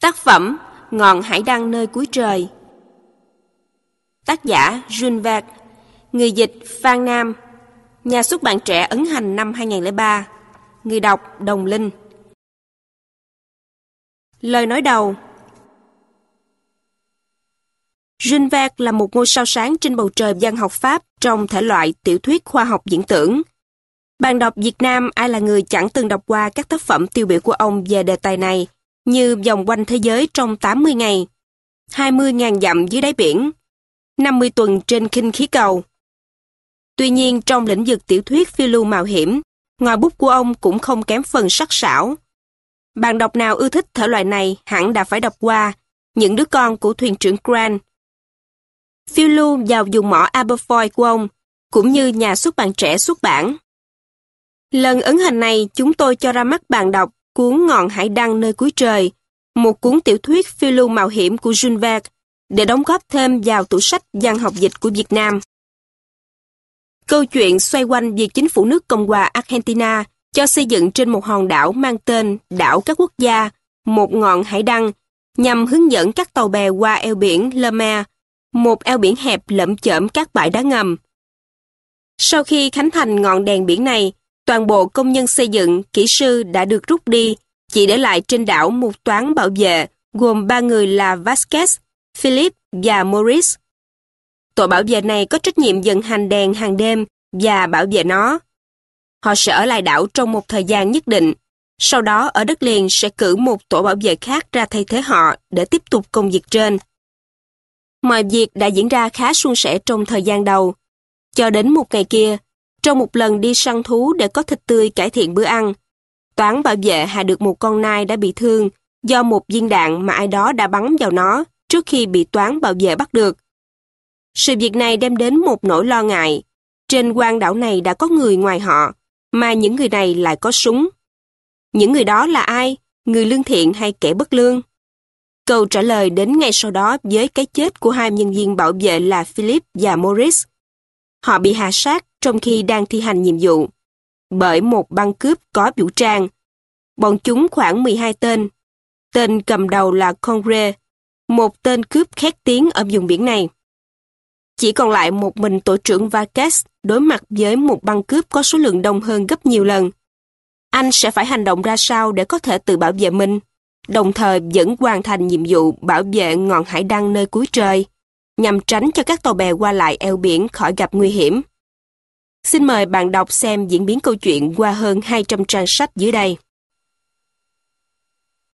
Tác phẩm Ngọn hải đăng nơi cuối trời. Tác giả Jules Verne Người dịch Phan Nam. Nhà xuất bản trẻ ấn hành năm 2003 Người đọc Đồng Linh. Lời nói đầu. Jules Verne là một ngôi sao sáng trên bầu trời văn học Pháp trong thể loại tiểu thuyết khoa học diễn tưởng. Bạn đọc Việt Nam ai là người chẳng từng đọc qua các tác phẩm tiêu biểu của ông về đề tài này – như vòng quanh thế giới trong 80 ngày, 20.000 dặm dưới đáy biển, 50 tuần trên khinh khí cầu. Tuy nhiên trong lĩnh vực tiểu thuyết phiêu lưu mạo hiểm, ngòi bút của ông cũng không kém phần sắc sảo. Bạn đọc nào ưa thích thể loại này hẳn đã phải đọc qua những đứa con của thuyền trưởng Grant. Phiêu lưu vào dùng mỏ Aberfoy của ông, cũng như nhà xuất bản trẻ xuất bản. Lần ấn hành này chúng tôi cho ra mắt bạn đọc cuốn Ngọn Hải Đăng nơi cuối trời, một cuốn tiểu thuyết phiêu lưu mạo hiểm của Jules Verne để đóng góp thêm vào tủ sách văn học dịch của Việt Nam. Câu chuyện xoay quanh việc chính phủ nước Cộng hòa Argentina cho xây dựng trên một hòn đảo mang tên Đảo các quốc gia, một ngọn hải đăng, nhằm hướng dẫn các tàu bè qua eo biển Le Mer, một eo biển hẹp lẫm chởm các bãi đá ngầm. Sau khi khánh thành ngọn đèn biển này, toàn bộ công nhân xây dựng, kỹ sư đã được rút đi, chỉ để lại trên đảo một toán bảo vệ gồm ba người là Vasquez, Philip và Morris. Tổ bảo vệ này có trách nhiệm dần hành đèn hàng đêm và bảo vệ nó. Họ sẽ ở lại đảo trong một thời gian nhất định, sau đó ở đất liền sẽ cử một tổ bảo vệ khác ra thay thế họ để tiếp tục công việc trên. Mọi việc đã diễn ra khá suôn sẻ trong thời gian đầu. Cho đến một ngày kia, trong một lần đi săn thú để có thịt tươi cải thiện bữa ăn, toán bảo vệ hạ được một con nai đã bị thương do một viên đạn mà ai đó đã bắn vào nó trước khi bị toán bảo vệ bắt được. Sự việc này đem đến một nỗi lo ngại. Trên quang đảo này đã có người ngoài họ, mà những người này lại có súng. Những người đó là ai? Người lương thiện hay kẻ bất lương? Câu trả lời đến ngay sau đó với cái chết của hai nhân viên bảo vệ là Philip và Morris. Họ bị hạ sát trong khi đang thi hành nhiệm vụ bởi một băng cướp có vũ trang. Bọn chúng khoảng 12 tên. Tên cầm đầu là Conre, một tên cướp khét tiếng ở vùng biển này. Chỉ còn lại một mình tổ trưởng Vargas đối mặt với một băng cướp có số lượng đông hơn gấp nhiều lần. Anh sẽ phải hành động ra sao để có thể tự bảo vệ mình, đồng thời vẫn hoàn thành nhiệm vụ bảo vệ ngọn hải đăng nơi cuối trời, nhằm tránh cho các tàu bè qua lại eo biển khỏi gặp nguy hiểm. Xin mời bạn đọc xem diễn biến câu chuyện qua hơn 200 trang sách dưới đây.